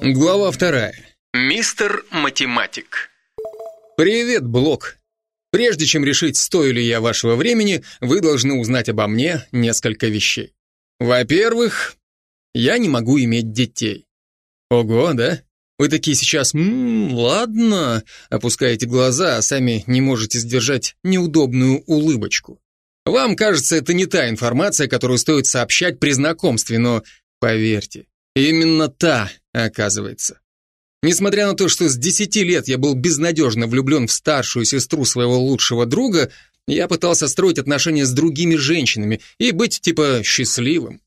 Глава вторая. Мистер Математик. Привет, Блок. Прежде чем решить, стою ли я вашего времени, вы должны узнать обо мне несколько вещей. Во-первых, я не могу иметь детей. Ого, да? Вы такие сейчас, «Ммм, ладно», опускаете глаза, а сами не можете сдержать неудобную улыбочку. Вам кажется, это не та информация, которую стоит сообщать при знакомстве, но поверьте, именно та, оказывается. Несмотря на то, что с 10 лет я был безнадежно влюблен в старшую сестру своего лучшего друга, я пытался строить отношения с другими женщинами и быть типа счастливым.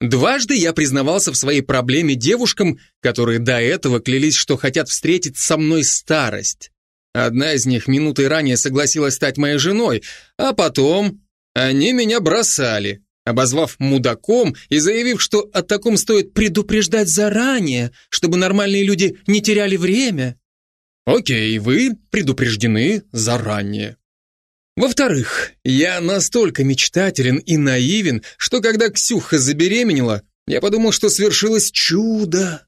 Дважды я признавался в своей проблеме девушкам, которые до этого клялись, что хотят встретить со мной старость. Одна из них минутой ранее согласилась стать моей женой, а потом они меня бросали, обозвав мудаком и заявив, что о таком стоит предупреждать заранее, чтобы нормальные люди не теряли время. Окей, вы предупреждены заранее. Во-вторых, я настолько мечтателен и наивен, что когда Ксюха забеременела, я подумал, что свершилось чудо.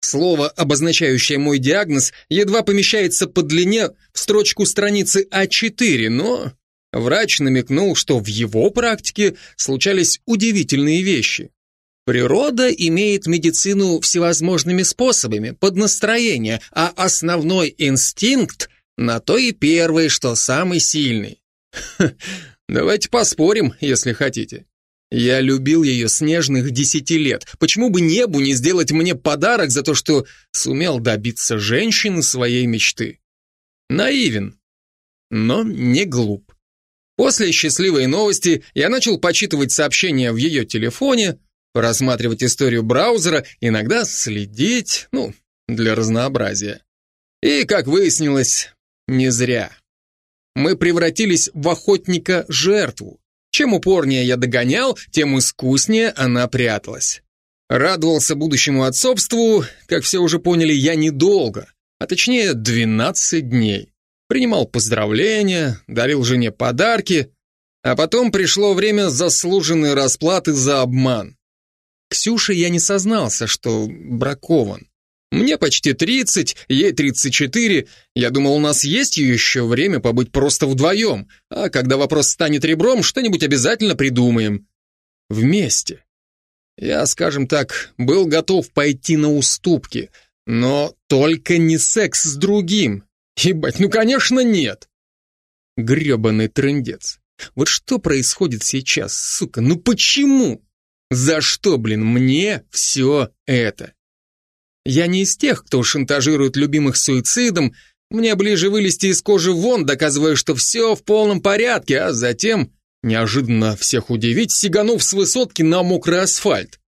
Слово, обозначающее мой диагноз, едва помещается по длине в строчку страницы А4, но врач намекнул, что в его практике случались удивительные вещи. Природа имеет медицину всевозможными способами, под настроение, а основной инстинкт на то и первый, что самый сильный. давайте поспорим, если хотите. Я любил ее с нежных десяти лет. Почему бы небу не сделать мне подарок за то, что сумел добиться женщины своей мечты? Наивен, но не глуп. После счастливой новости я начал почитывать сообщения в ее телефоне, просматривать историю браузера, иногда следить, ну, для разнообразия. И, как выяснилось, не зря мы превратились в охотника-жертву. Чем упорнее я догонял, тем искуснее она пряталась. Радовался будущему отцовству, как все уже поняли, я недолго, а точнее 12 дней. Принимал поздравления, дарил жене подарки, а потом пришло время заслуженной расплаты за обман. Ксюше я не сознался, что бракован. Мне почти 30, ей 34. Я думал, у нас есть еще время побыть просто вдвоем, а когда вопрос станет ребром, что-нибудь обязательно придумаем. Вместе. Я, скажем так, был готов пойти на уступки, но только не секс с другим. Ебать, ну конечно нет. Гребаный трындец. Вот что происходит сейчас, сука, ну почему? За что, блин, мне все это? Я не из тех, кто шантажирует любимых суицидом, мне ближе вылезти из кожи вон, доказывая, что все в полном порядке, а затем, неожиданно всех удивить, сиганув с высотки на мокрый асфальт.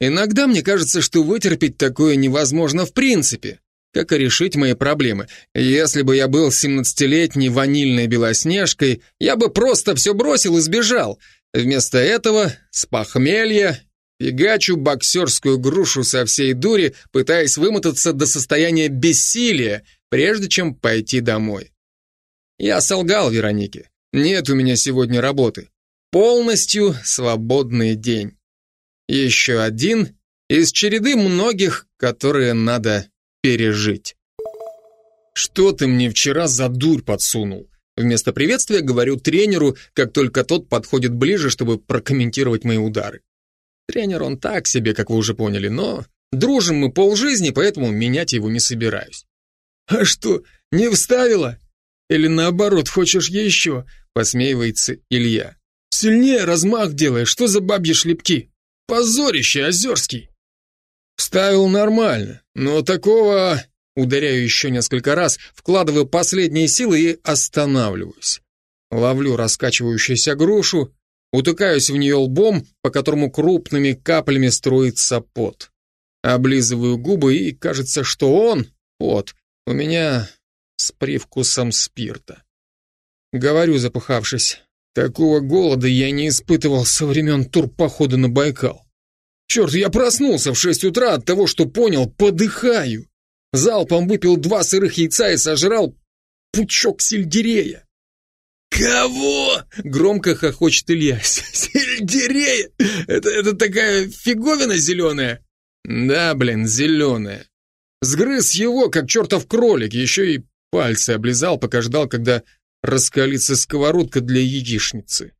Иногда мне кажется, что вытерпеть такое невозможно в принципе, как и решить мои проблемы. Если бы я был 17-летней ванильной белоснежкой, я бы просто все бросил и сбежал. Вместо этого, с похмелья, Фигачу боксерскую грушу со всей дури, пытаясь вымотаться до состояния бессилия, прежде чем пойти домой. Я солгал Веронике. Нет у меня сегодня работы. Полностью свободный день. Еще один из череды многих, которые надо пережить. Что ты мне вчера за дурь подсунул? Вместо приветствия говорю тренеру, как только тот подходит ближе, чтобы прокомментировать мои удары. Тренер он так себе, как вы уже поняли, но дружим мы полжизни, поэтому менять его не собираюсь. А что, не вставила? Или наоборот, хочешь еще? Посмеивается Илья. Сильнее размах делаешь, что за бабьи шлепки? Позорище, Озерский. Вставил нормально, но такого... Ударяю еще несколько раз, вкладываю последние силы и останавливаюсь. Ловлю раскачивающуюся грушу, Утыкаюсь в нее лбом, по которому крупными каплями струится пот. Облизываю губы и кажется, что он, пот, у меня с привкусом спирта. Говорю, запыхавшись, такого голода я не испытывал со времен турпохода на Байкал. Черт, я проснулся в шесть утра от того, что понял, подыхаю. Залпом выпил два сырых яйца и сожрал пучок сельдерея. «Кого?» — громко хохочет Илья. «Сельдерея! Это, это такая фиговина зеленая?» «Да, блин, зеленая. Сгрыз его, как чертов кролик, еще и пальцы облизал, пока ждал, когда раскалится сковородка для яичницы.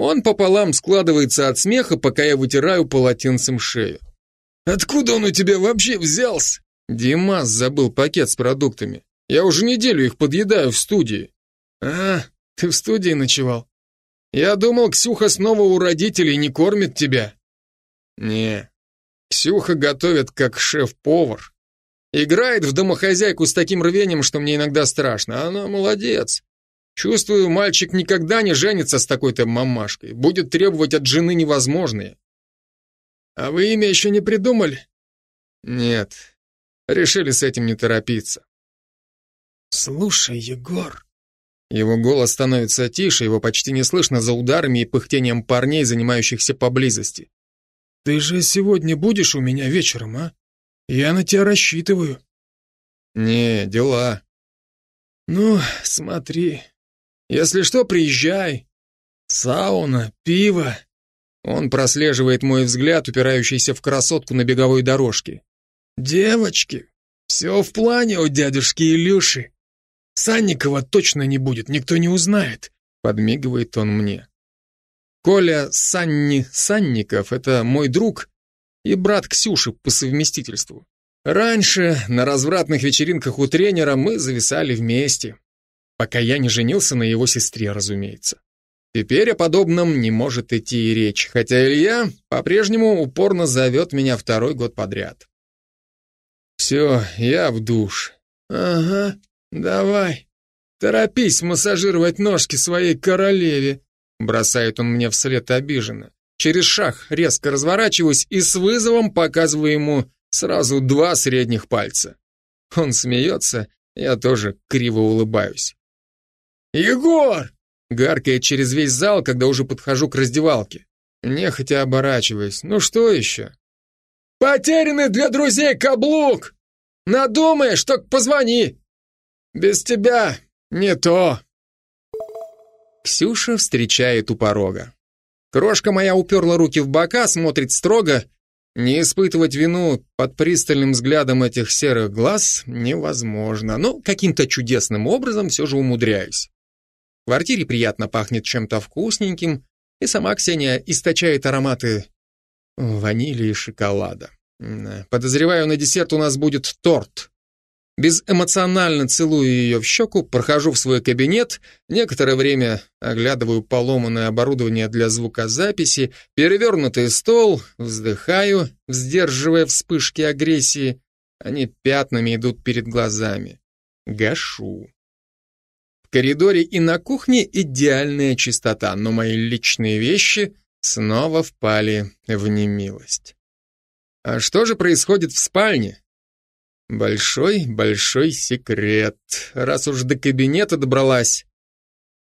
Он пополам складывается от смеха, пока я вытираю полотенцем шею. «Откуда он у тебя вообще взялся?» Димас забыл пакет с продуктами. Я уже неделю их подъедаю в студии. А, ты в студии ночевал? Я думал, Ксюха снова у родителей не кормит тебя. Не, Ксюха готовит как шеф-повар. Играет в домохозяйку с таким рвением, что мне иногда страшно. Она молодец. Чувствую, мальчик никогда не женится с такой-то мамашкой. Будет требовать от жены невозможное. А вы имя еще не придумали? Нет. Решили с этим не торопиться. Слушай, Егор. Его голос становится тише, его почти не слышно за ударами и пыхтением парней, занимающихся поблизости. Ты же сегодня будешь у меня вечером, а? Я на тебя рассчитываю. Не, дела. Ну, смотри. Если что, приезжай. Сауна, пиво. Он прослеживает мой взгляд, упирающийся в красотку на беговой дорожке. Девочки, все в плане у дядюшки Илюши. Санникова точно не будет, никто не узнает, подмигивает он мне. Коля Санни Санников — это мой друг и брат Ксюши по совместительству. Раньше на развратных вечеринках у тренера мы зависали вместе, пока я не женился на его сестре, разумеется. Теперь о подобном не может идти и речь, хотя Илья по-прежнему упорно зовет меня второй год подряд. Все, я в душ. Ага, давай. Торопись массажировать ножки своей королеве, бросает он мне вслед обиженно. Через шаг резко разворачиваюсь и с вызовом показываю ему сразу два средних пальца. Он смеется, я тоже криво улыбаюсь. «Егор!» — гаркает через весь зал, когда уже подхожу к раздевалке. Нехотя оборачиваюсь. «Ну что еще?» «Потерянный для друзей каблук! Надумаешь, только позвони! Без тебя не то!» Ксюша встречает у порога. Крошка моя уперла руки в бока, смотрит строго. Не испытывать вину под пристальным взглядом этих серых глаз невозможно, но каким-то чудесным образом все же умудряюсь. В квартире приятно пахнет чем-то вкусненьким, и сама Ксения источает ароматы ванили и шоколада. Подозреваю, на десерт у нас будет торт. Безэмоционально целую ее в щеку, прохожу в свой кабинет, некоторое время оглядываю поломанное оборудование для звукозаписи, перевернутый стол, вздыхаю, сдерживая вспышки агрессии. Они пятнами идут перед глазами. Гашу. Коридоре и на кухне идеальная чистота, но мои личные вещи снова впали в немилость. А что же происходит в спальне? Большой-большой секрет, раз уж до кабинета добралась.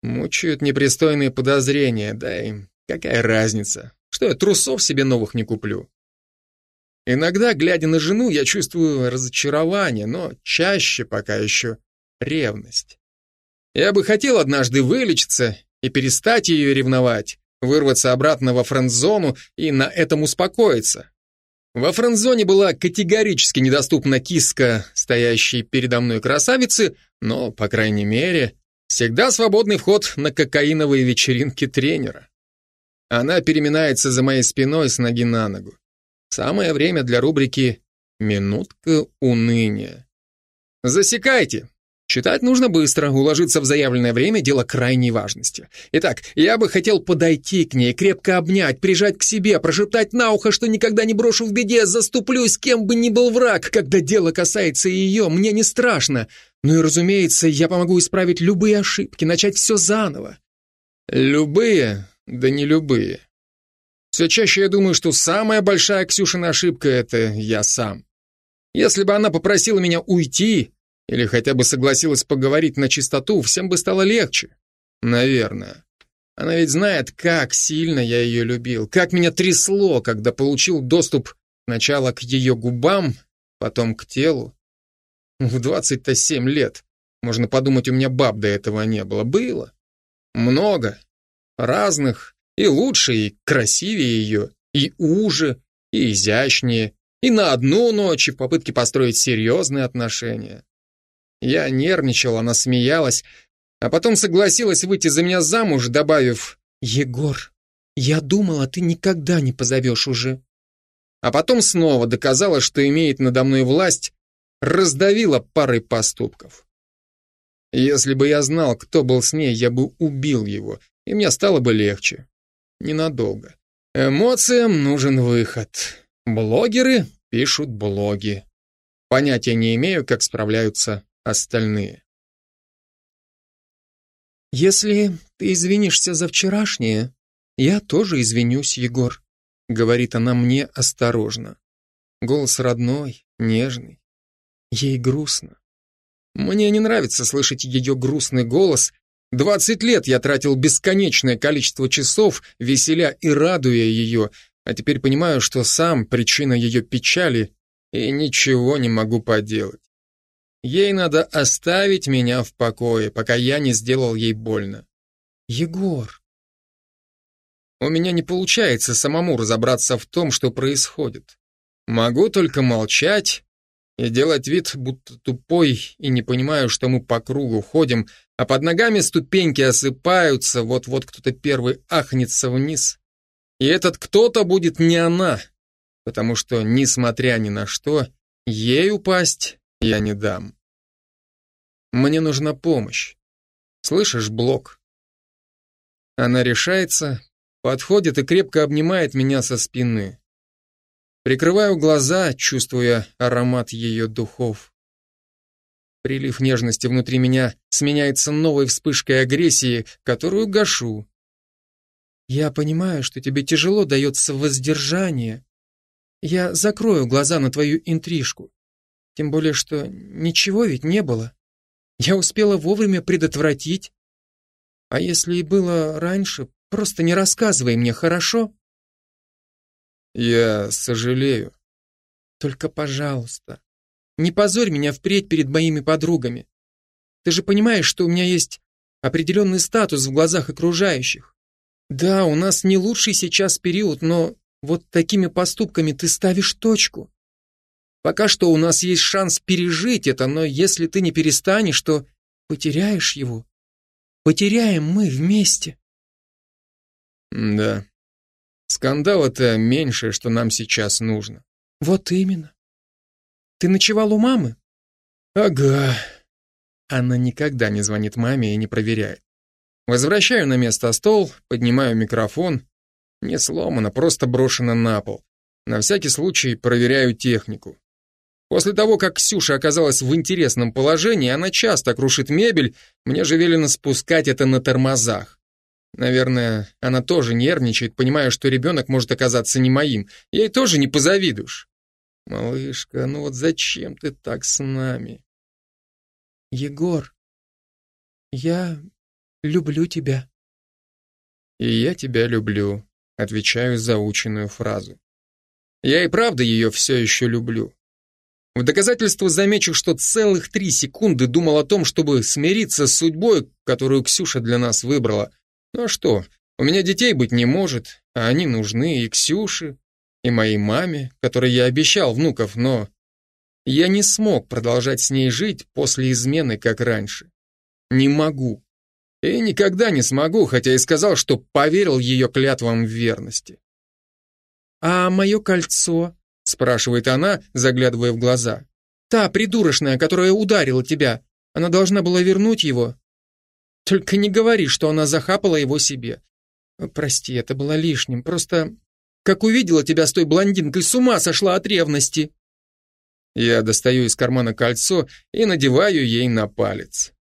Мучают непристойные подозрения, да и какая разница, что я трусов себе новых не куплю. Иногда, глядя на жену, я чувствую разочарование, но чаще пока еще ревность. Я бы хотел однажды вылечиться и перестать ее ревновать, вырваться обратно во френд-зону и на этом успокоиться. Во френдзоне была категорически недоступна киска, стоящей передо мной красавицы, но, по крайней мере, всегда свободный вход на кокаиновые вечеринки тренера. Она переминается за моей спиной с ноги на ногу. Самое время для рубрики «Минутка уныния». Засекайте, Читать нужно быстро, уложиться в заявленное время – дело крайней важности. Итак, я бы хотел подойти к ней, крепко обнять, прижать к себе, прошептать на ухо, что никогда не брошу в беде, заступлюсь, кем бы ни был враг. Когда дело касается ее, мне не страшно. Ну и, разумеется, я помогу исправить любые ошибки, начать все заново. Любые, да не любые. Все чаще я думаю, что самая большая Ксюшина ошибка – это я сам. Если бы она попросила меня уйти, или хотя бы согласилась поговорить на чистоту, всем бы стало легче. Наверное. Она ведь знает, как сильно я ее любил, как меня трясло, когда получил доступ сначала к ее губам, потом к телу. В двадцать-то семь лет. Можно подумать, у меня баб до этого не было. Было. Много. Разных. И лучше, и красивее ее, и уже, и изящнее, И на одну ночь, и в попытке построить серьезные отношения. Я нервничал, она смеялась, а потом согласилась выйти за меня замуж, добавив «Егор, я думала, ты никогда не позовешь уже». А потом снова доказала, что имеет надо мной власть, раздавила парой поступков. Если бы я знал, кто был с ней, я бы убил его, и мне стало бы легче. Ненадолго. Эмоциям нужен выход. Блогеры пишут блоги. Понятия не имею, как справляются остальные. «Если ты извинишься за вчерашнее, я тоже извинюсь, Егор», говорит она мне осторожно. Голос родной, нежный. Ей грустно. Мне не нравится слышать ее грустный голос. Двадцать лет я тратил бесконечное количество часов, веселя и радуя ее, а теперь понимаю, что сам причина ее печали и ничего не могу поделать. Ей надо оставить меня в покое, пока я не сделал ей больно. Егор. У меня не получается самому разобраться в том, что происходит. Могу только молчать и делать вид, будто тупой и не понимаю, что мы по кругу ходим, а под ногами ступеньки осыпаются, вот-вот кто-то первый ахнется вниз. И этот кто-то будет не она, потому что, несмотря ни на что, ей упасть я не дам. Мне нужна помощь. Слышишь, Блок? Она решается, подходит и крепко обнимает меня со спины. Прикрываю глаза, чувствуя аромат ее духов. Прилив нежности внутри меня сменяется новой вспышкой агрессии, которую гашу. Я понимаю, что тебе тяжело дается воздержание. Я закрою глаза на твою интрижку. Тем более, что ничего ведь не было. Я успела вовремя предотвратить. А если и было раньше, просто не рассказывай мне, хорошо? Я сожалею. Только, пожалуйста, не позорь меня впредь перед моими подругами. Ты же понимаешь, что у меня есть определенный статус в глазах окружающих. Да, у нас не лучший сейчас период, но вот такими поступками ты ставишь точку. Пока что у нас есть шанс пережить это, но если ты не перестанешь, то потеряешь его. Потеряем мы вместе. Да. Скандал — это меньшее, что нам сейчас нужно. Вот именно. Ты ночевал у мамы? Ага. Она никогда не звонит маме и не проверяет. Возвращаю на место стол, поднимаю микрофон. Не сломано, просто брошено на пол. На всякий случай проверяю технику. После того, как Ксюша оказалась в интересном положении, она часто крушит мебель, мне же велено спускать это на тормозах. Наверное, она тоже нервничает, понимая, что ребенок может оказаться не моим. Ей тоже не позавидуешь. Малышка, ну вот зачем ты так с нами? Егор, я люблю тебя. И я тебя люблю, отвечаю заученную фразу. Я и правда ее все еще люблю. В доказательство замечу, что целых три секунды думал о том, чтобы смириться с судьбой, которую Ксюша для нас выбрала. Ну а что, у меня детей быть не может, а они нужны и Ксюше, и моей маме, которой я обещал внуков, но я не смог продолжать с ней жить после измены, как раньше. Не могу. И никогда не смогу, хотя и сказал, что поверил ее клятвам верности. «А мое кольцо?» Спрашивает она, заглядывая в глаза. Та придурочная, которая ударила тебя, она должна была вернуть его. Только не говори, что она захапала его себе. Прости, это было лишним. Просто как увидела тебя с той блондинкой, с ума сошла от ревности. Я достаю из кармана кольцо и надеваю ей на палец.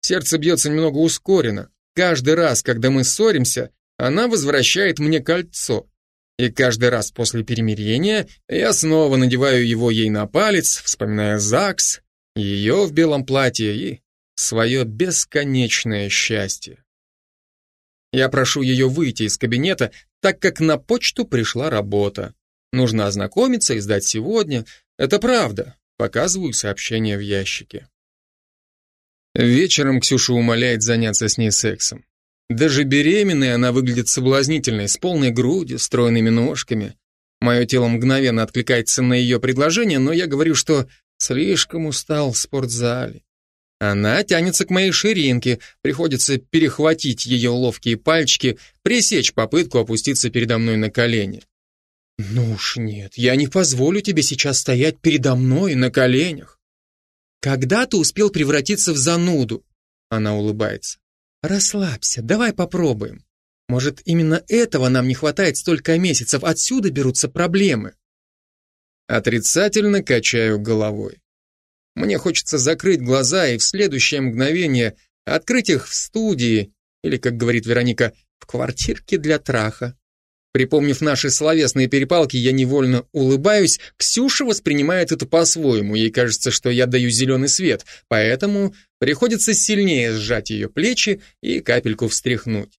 Сердце бьется немного ускоренно. Каждый раз, когда мы ссоримся, она возвращает мне кольцо. И каждый раз после перемирения я снова надеваю его ей на палец, вспоминая ЗАГС, ее в белом платье и свое бесконечное счастье. Я прошу ее выйти из кабинета, так как на почту пришла работа. Нужно ознакомиться и сдать сегодня. Это правда. Показываю сообщение в ящике. Вечером Ксюша умоляет заняться с ней сексом. Даже беременной она выглядит соблазнительной, с полной грудью, стройными ножками. Мое тело мгновенно откликается на ее предложение, но я говорю, что слишком устал в спортзале. Она тянется к моей ширинке, приходится перехватить ее ловкие пальчики, пресечь попытку опуститься передо мной на колени. «Ну уж нет, я не позволю тебе сейчас стоять передо мной на коленях». «Когда ты успел превратиться в зануду?» Она улыбается. «Расслабься, давай попробуем. Может, именно этого нам не хватает столько месяцев, отсюда берутся проблемы». Отрицательно качаю головой. Мне хочется закрыть глаза и в следующее мгновение открыть их в студии или, как говорит Вероника, в квартирке для траха. Припомнив наши словесные перепалки, я невольно улыбаюсь. Ксюша воспринимает это по-своему. Ей кажется, что я даю зеленый свет, поэтому приходится сильнее сжать ее плечи и капельку встряхнуть.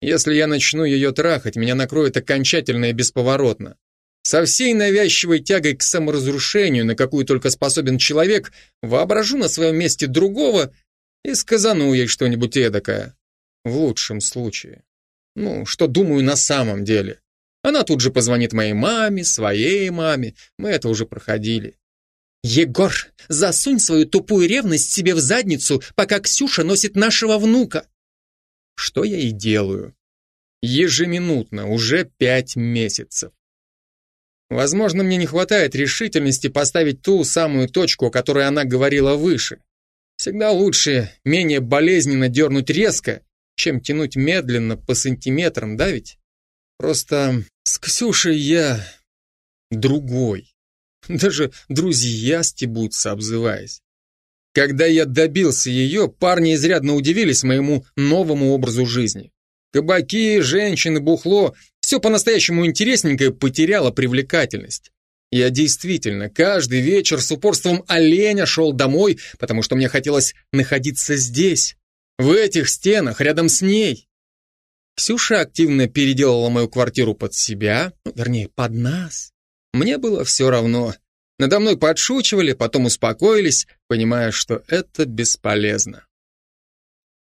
Если я начну ее трахать, меня накроет окончательно и бесповоротно. Со всей навязчивой тягой к саморазрушению, на какую только способен человек, воображу на своем месте другого и сказану ей что-нибудь эдакое. В лучшем случае. Ну, что думаю на самом деле. Она тут же позвонит моей маме, своей маме. Мы это уже проходили. «Егор, засунь свою тупую ревность себе в задницу, пока Ксюша носит нашего внука!» Что я и делаю. Ежеминутно, уже пять месяцев. Возможно, мне не хватает решительности поставить ту самую точку, о которой она говорила выше. Всегда лучше менее болезненно дернуть резко, чем тянуть медленно по сантиметрам, да ведь? Просто с Ксюшей я другой. Даже друзья стебутся, обзываясь. Когда я добился ее, парни изрядно удивились моему новому образу жизни. Кабаки, женщины, бухло – все по-настоящему интересненькое потеряло привлекательность. Я действительно каждый вечер с упорством оленя шел домой, потому что мне хотелось находиться здесь, в этих стенах, рядом с ней. Ксюша активно переделала мою квартиру под себя, ну, вернее, под нас. Мне было все равно. Надо мной подшучивали, потом успокоились, понимая, что это бесполезно.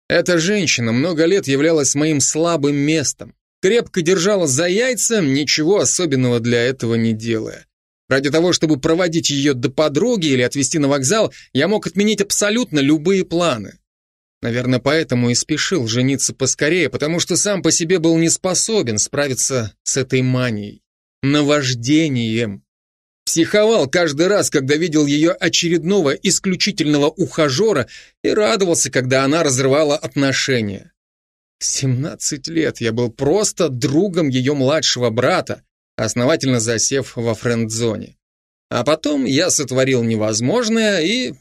Эта женщина много лет являлась моим слабым местом. Крепко держала за яйца, ничего особенного для этого не делая. Ради того, чтобы проводить ее до подруги или отвезти на вокзал, я мог отменить абсолютно любые планы. Наверное, поэтому и спешил жениться поскорее, потому что сам по себе был не способен справиться с этой манией. Наваждением. Психовал каждый раз, когда видел ее очередного исключительного ухажера и радовался, когда она разрывала отношения. Семнадцать лет я был просто другом ее младшего брата, основательно засев во френд-зоне. А потом я сотворил невозможное и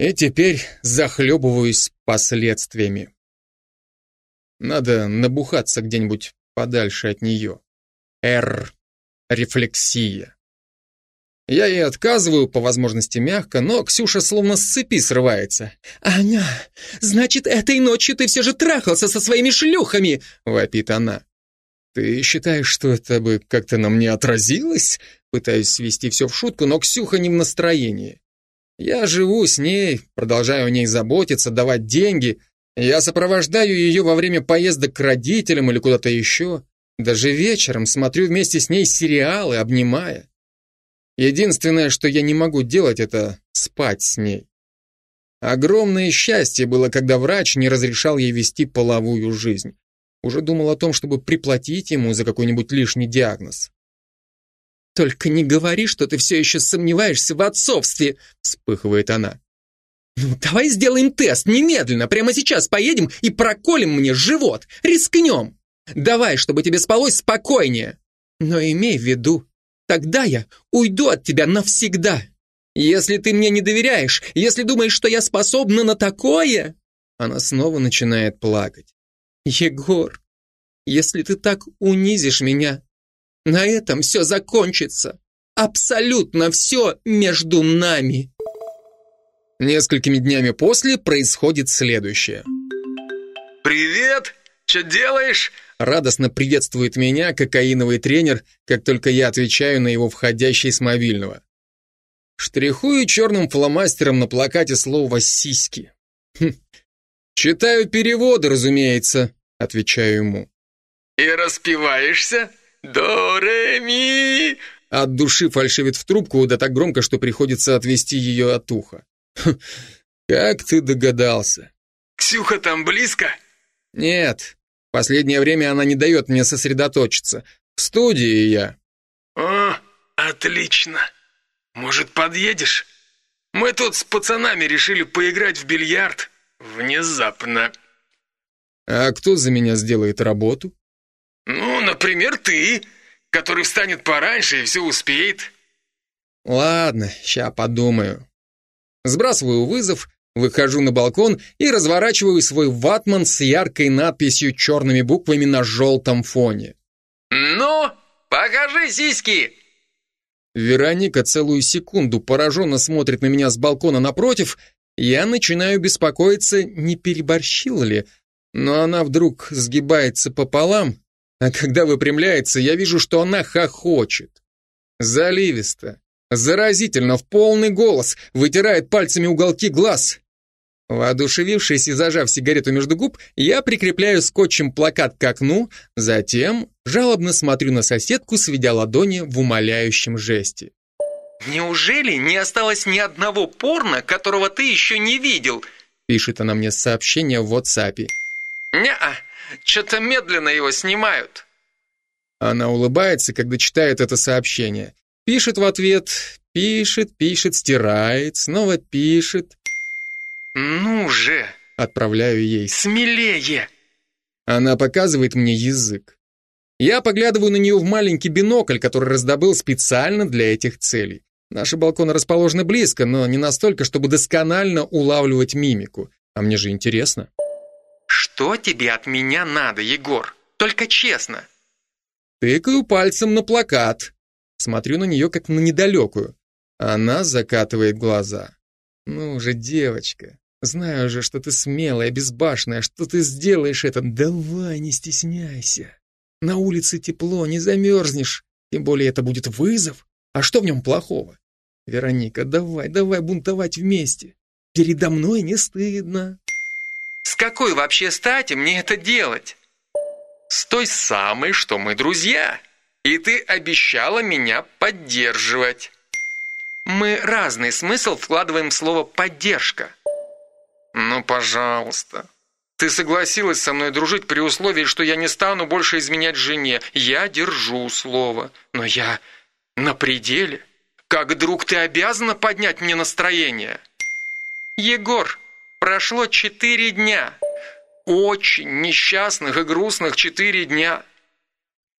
и теперь захлебываюсь последствиями. Надо набухаться где-нибудь подальше от нее. Р. Рефлексия. Я ей отказываю, по возможности мягко, но Ксюша словно с цепи срывается. «Аня, значит, этой ночью ты все же трахался со своими шлюхами!» — вопит она. «Ты считаешь, что это бы как-то на мне отразилось?» Пытаюсь свести все в шутку, но Ксюха не в настроении. Я живу с ней, продолжаю о ней заботиться, давать деньги. Я сопровождаю ее во время поездок к родителям или куда-то еще. Даже вечером смотрю вместе с ней сериалы, обнимая. Единственное, что я не могу делать, это спать с ней. Огромное счастье было, когда врач не разрешал ей вести половую жизнь. Уже думал о том, чтобы приплатить ему за какой-нибудь лишний диагноз. «Только не говори, что ты все еще сомневаешься в отцовстве!» вспыхивает она. «Ну, давай сделаем тест немедленно, прямо сейчас поедем и проколем мне живот, рискнем! Давай, чтобы тебе спалось спокойнее! Но имей в виду, тогда я уйду от тебя навсегда! Если ты мне не доверяешь, если думаешь, что я способна на такое...» Она снова начинает плакать. «Егор, если ты так унизишь меня, на этом все закончится. Абсолютно все между нами. Несколькими днями после происходит следующее. «Привет! Что делаешь?» Радостно приветствует меня кокаиновый тренер, как только я отвечаю на его входящий с мобильного. Штрихую черным фломастером на плакате слово «сиськи». Хм. «Читаю переводы, разумеется», — отвечаю ему. «И распиваешься?» До, ре, ми. От души фальшивит в трубку, да так громко, что приходится отвести ее от уха. Как ты догадался? Ксюха там близко? Нет, последнее время она не дает мне сосредоточиться. В студии я. О, отлично. Может, подъедешь? Мы тут с пацанами решили поиграть в бильярд. Внезапно. А кто за меня сделает работу? Ну, например, ты, который встанет пораньше и все успеет. Ладно, ща подумаю. Сбрасываю вызов, выхожу на балкон и разворачиваю свой ватман с яркой надписью черными буквами на желтом фоне. Ну, покажи сиськи! Вероника целую секунду пораженно смотрит на меня с балкона напротив, я начинаю беспокоиться, не переборщила ли, но она вдруг сгибается пополам, а когда выпрямляется, я вижу, что она хохочет. Заливисто, заразительно, в полный голос, вытирает пальцами уголки глаз. Воодушевившись и зажав сигарету между губ, я прикрепляю скотчем плакат к окну, затем жалобно смотрю на соседку, сведя ладони в умоляющем жесте. «Неужели не осталось ни одного порно, которого ты еще не видел?» пишет она мне сообщение в WhatsApp. «Не-а, что-то медленно его снимают». Она улыбается, когда читает это сообщение. Пишет в ответ, пишет, пишет, стирает, снова пишет. «Ну же!» Отправляю ей. «Смелее!» Она показывает мне язык. Я поглядываю на нее в маленький бинокль, который раздобыл специально для этих целей. Наши балконы расположены близко, но не настолько, чтобы досконально улавливать мимику. А мне же интересно. «Что тебе от меня надо, Егор? Только честно!» Тыкаю пальцем на плакат. Смотрю на нее, как на недалекую. Она закатывает глаза. «Ну же, девочка, знаю же, что ты смелая, безбашенная, что ты сделаешь это. Давай, не стесняйся. На улице тепло, не замерзнешь. Тем более это будет вызов. А что в нем плохого? Вероника, давай, давай бунтовать вместе. Передо мной не стыдно». «С какой вообще стати мне это делать?» «С той самой, что мы друзья, и ты обещала меня поддерживать». Мы разный смысл вкладываем в слово «поддержка». Ну, пожалуйста. Ты согласилась со мной дружить при условии, что я не стану больше изменять жене. Я держу слово. Но я на пределе. Как друг ты обязана поднять мне настроение. Егор, прошло четыре дня. Очень несчастных и грустных четыре дня.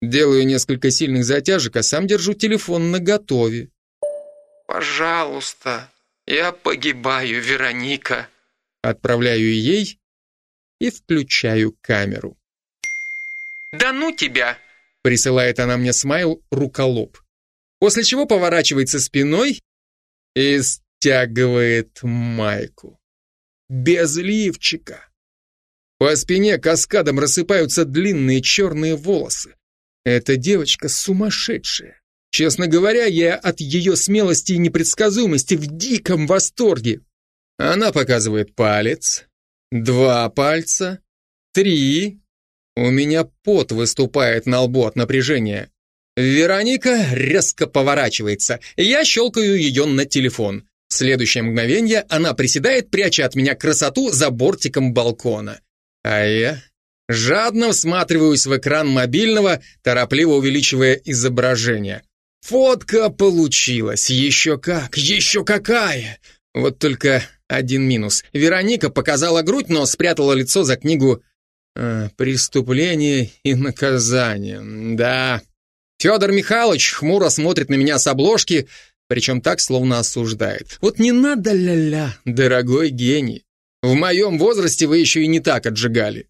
Делаю несколько сильных затяжек, а сам держу телефон наготове. «Пожалуйста, я погибаю, Вероника». Отправляю ей и включаю камеру. «Да ну тебя!» Присылает она мне смайл руколоб. После чего поворачивается спиной и стягивает майку. Без лифчика. По спине каскадом рассыпаются длинные черные волосы. Эта девочка сумасшедшая. Честно говоря, я от ее смелости и непредсказуемости в диком восторге. Она показывает палец, два пальца, три. У меня пот выступает на лбу от напряжения. Вероника резко поворачивается. Я щелкаю ее на телефон. В следующее мгновение она приседает, пряча от меня красоту за бортиком балкона. А я жадно всматриваюсь в экран мобильного, торопливо увеличивая изображение. Фотка получилась, еще как, еще какая! Вот только один минус. Вероника показала грудь, но спрятала лицо за книгу э, «Преступление и наказание». Да. Федор Михайлович хмуро смотрит на меня с обложки, причем так, словно осуждает. Вот не надо ля-ля, дорогой гений. В моем возрасте вы еще и не так отжигали.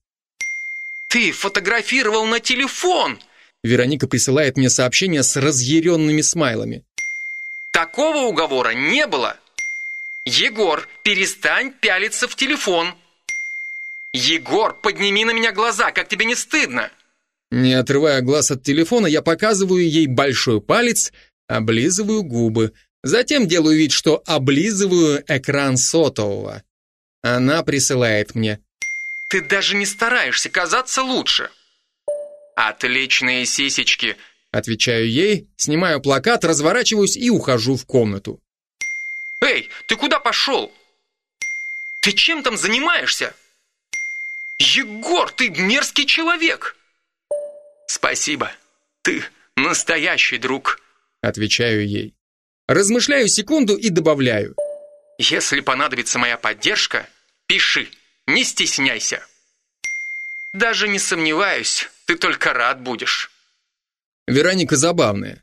«Ты фотографировал на телефон!» Вероника присылает мне сообщение с разъяренными смайлами. Такого уговора не было. Егор, перестань пялиться в телефон. Егор, подними на меня глаза, как тебе не стыдно? Не отрывая глаз от телефона, я показываю ей большой палец, облизываю губы. Затем делаю вид, что облизываю экран сотового. Она присылает мне. Ты даже не стараешься казаться лучше. Отличные сисечки. Отвечаю ей, снимаю плакат, разворачиваюсь и ухожу в комнату. «Эй, ты куда пошел? Ты чем там занимаешься?» «Егор, ты мерзкий человек!» «Спасибо, ты настоящий друг», — отвечаю ей. Размышляю секунду и добавляю. «Если понадобится моя поддержка, пиши, не стесняйся». «Даже не сомневаюсь, ты только рад будешь». Вероника забавная.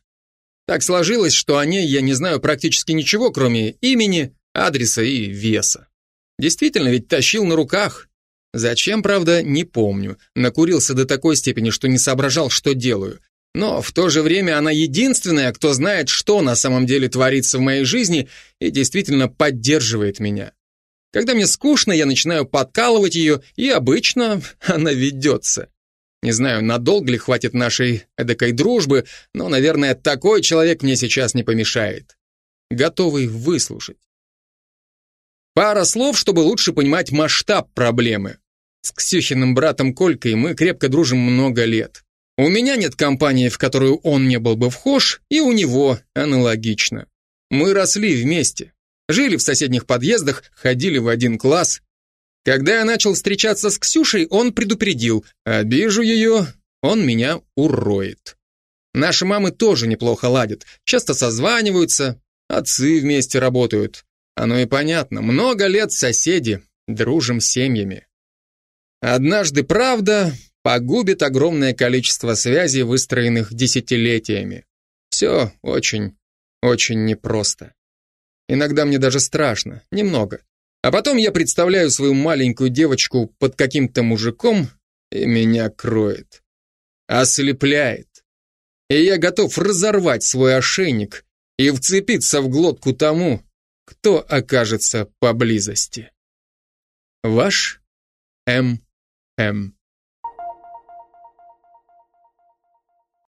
Так сложилось, что о ней я не знаю практически ничего, кроме имени, адреса и веса. Действительно, ведь тащил на руках. Зачем, правда, не помню. Накурился до такой степени, что не соображал, что делаю. Но в то же время она единственная, кто знает, что на самом деле творится в моей жизни и действительно поддерживает меня. Когда мне скучно, я начинаю подкалывать ее, и обычно она ведется. Не знаю, надолго ли хватит нашей эдакой дружбы, но, наверное, такой человек мне сейчас не помешает. Готовый выслушать. Пара слов, чтобы лучше понимать масштаб проблемы. С Ксюхиным братом Колькой мы крепко дружим много лет. У меня нет компании, в которую он не был бы вхож, и у него аналогично. Мы росли вместе, жили в соседних подъездах, ходили в один класс, когда я начал встречаться с Ксюшей, он предупредил, обижу ее, он меня уроет. Наши мамы тоже неплохо ладят, часто созваниваются, отцы вместе работают. Оно и понятно, много лет соседи, дружим семьями. Однажды правда погубит огромное количество связей, выстроенных десятилетиями. Все очень, очень непросто. Иногда мне даже страшно, немного. А потом я представляю свою маленькую девочку под каким-то мужиком, и меня кроет. Ослепляет. И я готов разорвать свой ошейник и вцепиться в глотку тому, кто окажется поблизости. Ваш М. М.